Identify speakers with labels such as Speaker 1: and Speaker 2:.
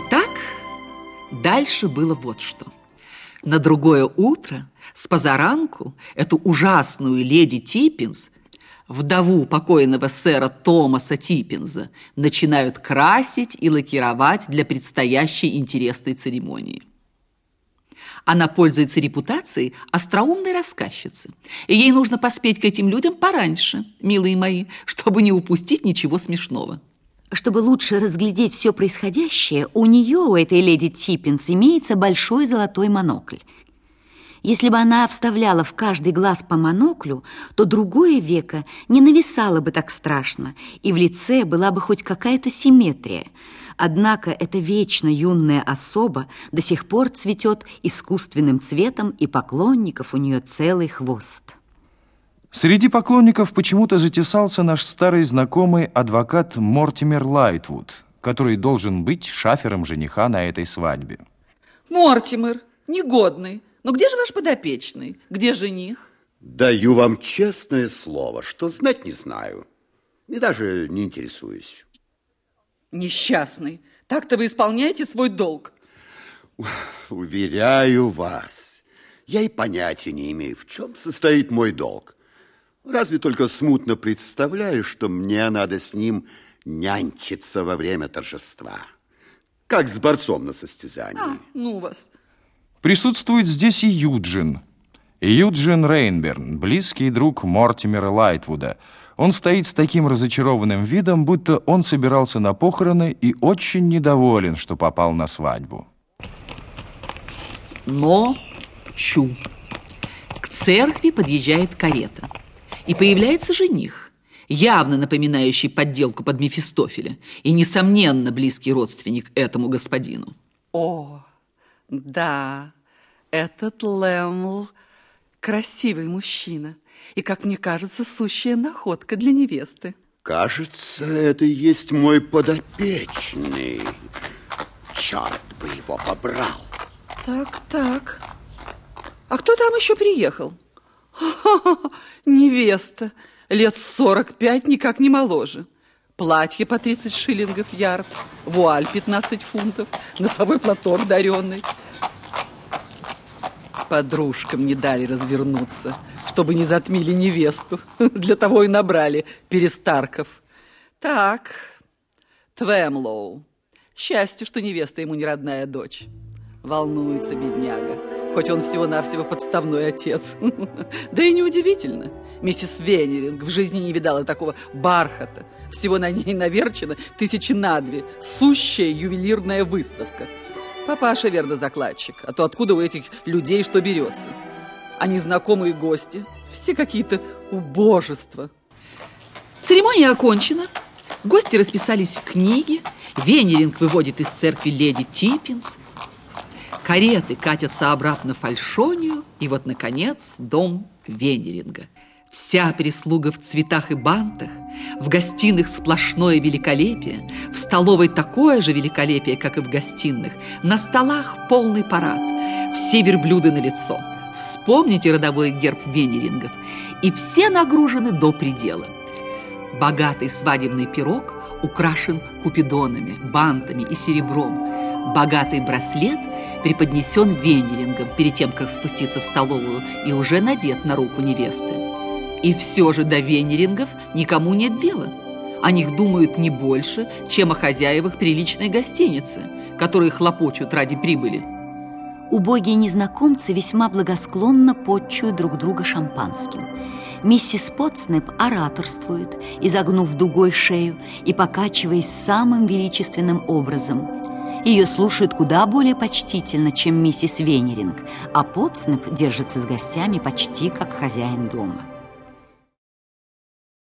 Speaker 1: Итак, дальше было вот что. На другое утро с позаранку эту ужасную леди Типпинс, вдову покойного сэра Томаса Типпинза, начинают красить и лакировать для предстоящей интересной церемонии. Она пользуется репутацией остроумной рассказчицы. И ей нужно поспеть к этим людям пораньше, милые мои, чтобы не упустить ничего смешного.
Speaker 2: Чтобы лучше разглядеть все происходящее, у нее, у этой леди Типпинс, имеется большой золотой монокль. Если бы она вставляла в каждый глаз по моноклю, то другое веко не нависало бы так страшно, и в лице была бы хоть какая-то симметрия. Однако эта вечно юная особа до сих пор цветет искусственным цветом, и поклонников у нее целый хвост.
Speaker 3: Среди поклонников почему-то затесался наш старый знакомый адвокат Мортимер Лайтвуд, который должен быть шафером жениха на этой свадьбе.
Speaker 1: Мортимер, негодный. Но где же ваш подопечный? Где жених?
Speaker 4: Даю вам честное слово, что знать не знаю. И даже не интересуюсь.
Speaker 1: Несчастный. Так-то вы исполняете свой долг.
Speaker 4: Уверяю вас, я и понятия не имею, в чем состоит мой долг. Разве только смутно представляю, что мне надо с ним нянчиться во время торжества. Как с борцом на состязании. А,
Speaker 1: ну вас.
Speaker 3: Присутствует здесь и Юджин. Юджин Рейнберн, близкий друг Мортимера Лайтвуда. Он стоит с таким разочарованным видом, будто он собирался на похороны и очень недоволен, что попал на свадьбу.
Speaker 1: Но чу. К церкви подъезжает карета и появляется жених, явно напоминающий подделку под Мефистофеля и, несомненно, близкий родственник этому господину.
Speaker 5: О, да, этот Лэмл красивый мужчина и, как мне кажется, сущая находка для невесты.
Speaker 4: Кажется, это и есть мой подопечный. Черт бы его побрал.
Speaker 5: Так, так. А кто там еще приехал? Невеста, лет сорок пять, никак не моложе. Платье по 30 шиллингов ярд, вуаль 15 фунтов, носовой платок даренный. Подружкам не дали развернуться, чтобы не затмили невесту. Для того и набрали перестарков. Так, Твемлоу. Счастье, что невеста ему не родная дочь. Волнуется бедняга хоть он всего-навсего подставной отец. Да и неудивительно. Миссис Венеринг в жизни не видала такого бархата. Всего на ней наверчено тысячи на две. Сущая ювелирная выставка. Папаша верно закладчик. А то откуда у этих людей что берется? А незнакомые гости все какие-то убожества.
Speaker 1: Церемония окончена. Гости расписались в книге. Венеринг выводит из церкви леди Типпинс. Кареты катятся обратно в Фальшонию, и вот, наконец, дом Венеринга. Вся прислуга в цветах и бантах, в гостиных сплошное великолепие, в столовой такое же великолепие, как и в гостиных, на столах полный парад, все верблюды на лицо. Вспомните родовой герб Венерингов, и все нагружены до предела. Богатый свадебный пирог украшен купидонами, бантами и серебром. Богатый браслет – преподнесен венерингом перед тем, как спуститься в столовую, и уже надет на руку невесты. И все же до венерингов никому нет дела. О них думают не больше, чем о хозяевах приличной гостиницы, которые хлопочут ради прибыли.
Speaker 2: Убогие незнакомцы весьма благосклонно подчуют друг друга шампанским. Миссис Потснеп ораторствует, изогнув дугой шею и покачиваясь самым величественным образом – ее слушают куда более почтительно, чем миссис Венеринг, а Потснеп держится с гостями почти как хозяин дома.